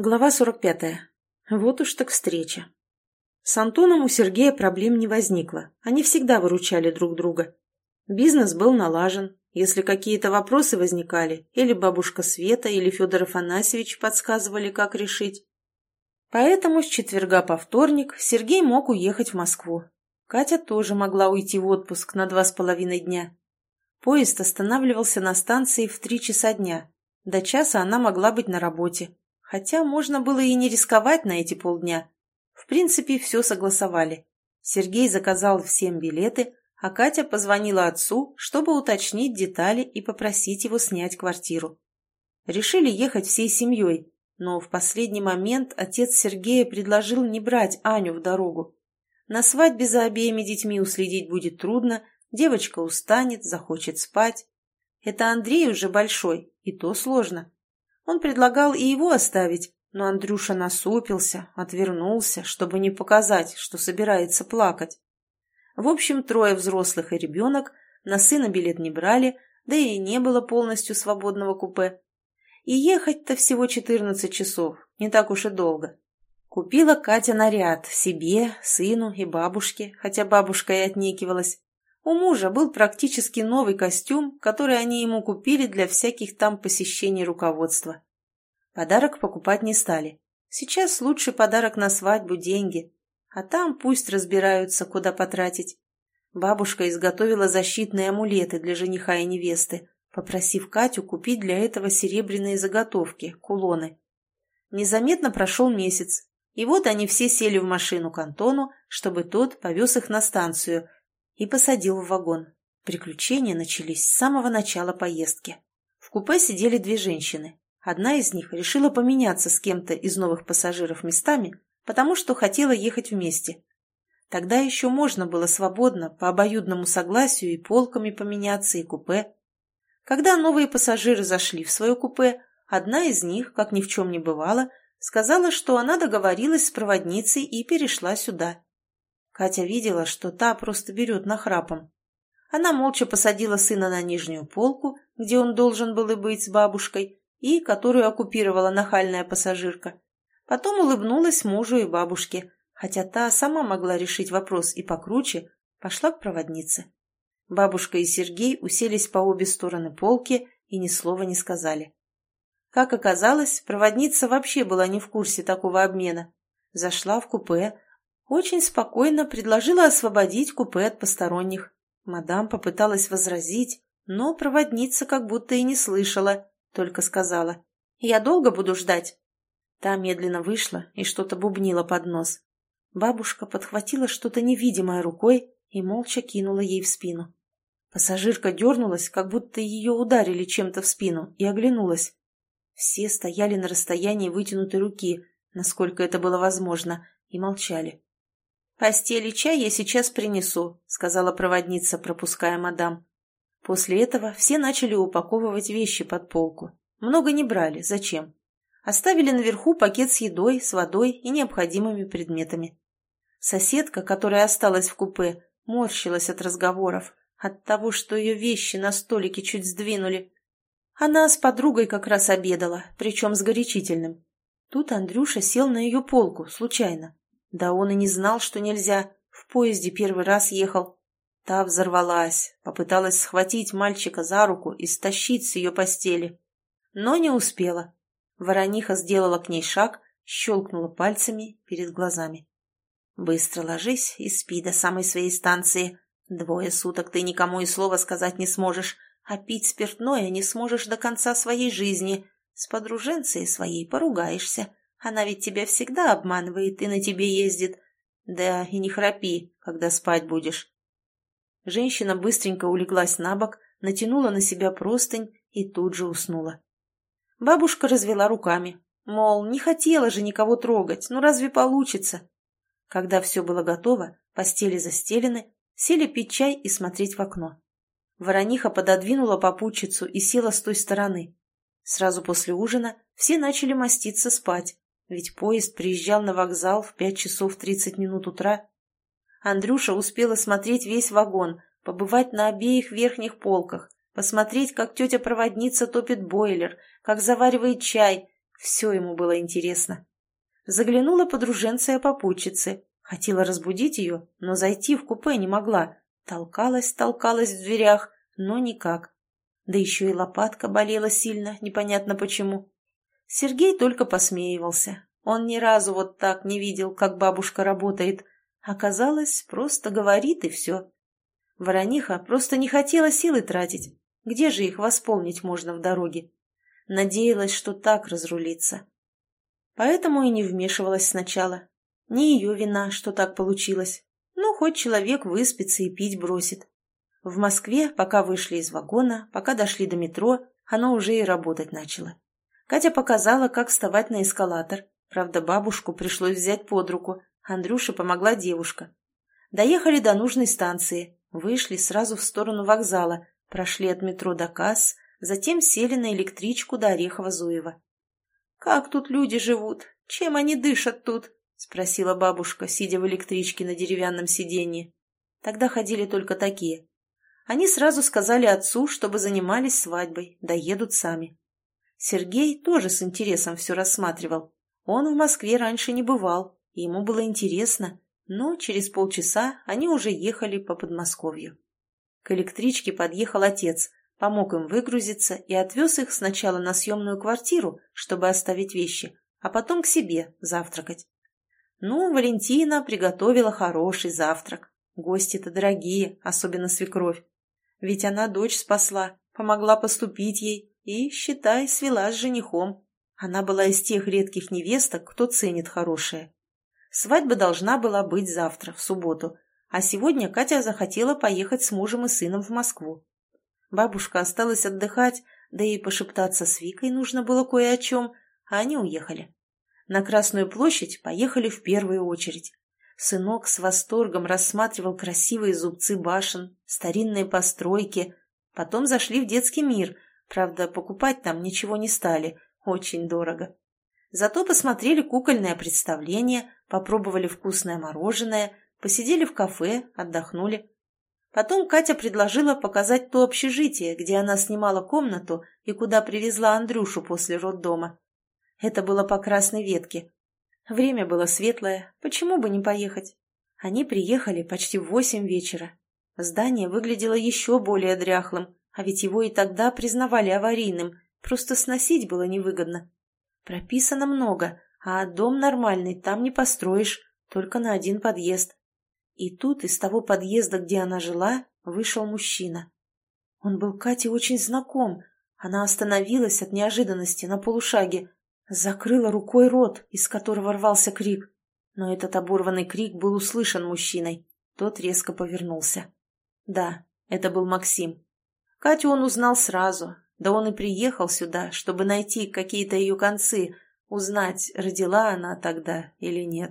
Глава 45. Вот уж так встреча. С Антоном у Сергея проблем не возникло. Они всегда выручали друг друга. Бизнес был налажен. Если какие-то вопросы возникали, или бабушка Света, или Федор Афанасьевич подсказывали, как решить. Поэтому с четверга по вторник Сергей мог уехать в Москву. Катя тоже могла уйти в отпуск на два с половиной дня. Поезд останавливался на станции в три часа дня. До часа она могла быть на работе. Хотя можно было и не рисковать на эти полдня. В принципе, все согласовали. Сергей заказал всем билеты, а Катя позвонила отцу, чтобы уточнить детали и попросить его снять квартиру. Решили ехать всей семьей, но в последний момент отец Сергея предложил не брать Аню в дорогу. На свадьбе за обеими детьми уследить будет трудно, девочка устанет, захочет спать. Это Андрей уже большой, и то сложно. Он предлагал и его оставить, но Андрюша насупился, отвернулся, чтобы не показать, что собирается плакать. В общем, трое взрослых и ребенок, на сына билет не брали, да и не было полностью свободного купе. И ехать-то всего 14 часов, не так уж и долго. Купила Катя наряд себе, сыну и бабушке, хотя бабушка и отнекивалась. У мужа был практически новый костюм, который они ему купили для всяких там посещений руководства. Подарок покупать не стали. Сейчас лучший подарок на свадьбу – деньги. А там пусть разбираются, куда потратить. Бабушка изготовила защитные амулеты для жениха и невесты, попросив Катю купить для этого серебряные заготовки, кулоны. Незаметно прошел месяц, и вот они все сели в машину к Антону, чтобы тот повез их на станцию – и посадил в вагон. Приключения начались с самого начала поездки. В купе сидели две женщины. Одна из них решила поменяться с кем-то из новых пассажиров местами, потому что хотела ехать вместе. Тогда еще можно было свободно, по обоюдному согласию, и полками поменяться, и купе. Когда новые пассажиры зашли в свое купе, одна из них, как ни в чем не бывало, сказала, что она договорилась с проводницей и перешла сюда. Катя видела, что та просто берет нахрапом. Она молча посадила сына на нижнюю полку, где он должен был и быть с бабушкой, и которую оккупировала нахальная пассажирка. Потом улыбнулась мужу и бабушке, хотя та сама могла решить вопрос и покруче, пошла к проводнице. Бабушка и Сергей уселись по обе стороны полки и ни слова не сказали. Как оказалось, проводница вообще была не в курсе такого обмена. Зашла в купе, очень спокойно предложила освободить купе от посторонних. Мадам попыталась возразить, но проводница как будто и не слышала, только сказала «Я долго буду ждать?» Та медленно вышла и что-то бубнила под нос. Бабушка подхватила что-то невидимое рукой и молча кинула ей в спину. Пассажирка дернулась, как будто ее ударили чем-то в спину, и оглянулась. Все стояли на расстоянии вытянутой руки, насколько это было возможно, и молчали. «Постель и чай я сейчас принесу», — сказала проводница, пропуская мадам. После этого все начали упаковывать вещи под полку. Много не брали, зачем? Оставили наверху пакет с едой, с водой и необходимыми предметами. Соседка, которая осталась в купе, морщилась от разговоров, от того, что ее вещи на столике чуть сдвинули. Она с подругой как раз обедала, причем с горячительным. Тут Андрюша сел на ее полку, случайно. Да он и не знал, что нельзя. В поезде первый раз ехал. Та взорвалась, попыталась схватить мальчика за руку и стащить с ее постели. Но не успела. Ворониха сделала к ней шаг, щелкнула пальцами перед глазами. «Быстро ложись и спи до самой своей станции. Двое суток ты никому и слова сказать не сможешь, а пить спиртное не сможешь до конца своей жизни. С подруженцей своей поругаешься, она ведь тебя всегда обманывает и на тебе ездит. Да и не храпи, когда спать будешь. Женщина быстренько улеглась на бок, натянула на себя простынь и тут же уснула. Бабушка развела руками, мол, не хотела же никого трогать, ну разве получится? Когда все было готово, постели застелены, сели пить чай и смотреть в окно. Ворониха пододвинула попутчицу и села с той стороны. Сразу после ужина все начали маститься спать, ведь поезд приезжал на вокзал в пять часов тридцать минут утра. Андрюша успел осмотреть весь вагон, побывать на обеих верхних полках, посмотреть, как тетя-проводница топит бойлер, как заваривает чай, Все ему было интересно. Заглянула подруженция попутчицы. Хотела разбудить ее, но зайти в купе не могла. Толкалась, толкалась в дверях, но никак. Да еще и лопатка болела сильно, непонятно почему. Сергей только посмеивался. Он ни разу вот так не видел, как бабушка работает. Оказалось, просто говорит и все. Ворониха просто не хотела силы тратить. Где же их восполнить можно в дороге? Надеялась, что так разрулится. Поэтому и не вмешивалась сначала. Не ее вина, что так получилось. Ну, хоть человек выспится и пить бросит. В Москве, пока вышли из вагона, пока дошли до метро, оно уже и работать начало. Катя показала, как вставать на эскалатор. Правда, бабушку пришлось взять под руку. Андрюше помогла девушка. Доехали до нужной станции. Вышли сразу в сторону вокзала. Прошли от метро до касс, Затем сели на электричку до Орехова-Зуева. «Как тут люди живут? Чем они дышат тут?» — спросила бабушка, сидя в электричке на деревянном сиденье. Тогда ходили только такие. Они сразу сказали отцу, чтобы занимались свадьбой, доедут сами. Сергей тоже с интересом все рассматривал. Он в Москве раньше не бывал, и ему было интересно, но через полчаса они уже ехали по Подмосковью. К электричке подъехал отец, помог им выгрузиться и отвез их сначала на съемную квартиру, чтобы оставить вещи, а потом к себе завтракать. Ну, Валентина приготовила хороший завтрак. Гости-то дорогие, особенно свекровь. Ведь она дочь спасла, помогла поступить ей и, считай, свела с женихом. Она была из тех редких невесток, кто ценит хорошее. Свадьба должна была быть завтра, в субботу, а сегодня Катя захотела поехать с мужем и сыном в Москву. Бабушка осталась отдыхать, да и пошептаться с Викой нужно было кое о чем, а они уехали. На Красную площадь поехали в первую очередь. Сынок с восторгом рассматривал красивые зубцы башен, старинные постройки. Потом зашли в детский мир, правда, покупать там ничего не стали, очень дорого. Зато посмотрели кукольное представление, попробовали вкусное мороженое, посидели в кафе, отдохнули. Потом Катя предложила показать то общежитие, где она снимала комнату и куда привезла Андрюшу после роддома. Это было по красной ветке. Время было светлое, почему бы не поехать? Они приехали почти в восемь вечера. Здание выглядело еще более дряхлым, а ведь его и тогда признавали аварийным, просто сносить было невыгодно. Прописано много, а дом нормальный там не построишь, только на один подъезд. И тут из того подъезда, где она жила, вышел мужчина. Он был Кате очень знаком. Она остановилась от неожиданности на полушаге, закрыла рукой рот, из которого рвался крик. Но этот оборванный крик был услышан мужчиной. Тот резко повернулся. Да, это был Максим. Катю он узнал сразу. Да он и приехал сюда, чтобы найти какие-то ее концы, узнать, родила она тогда или нет.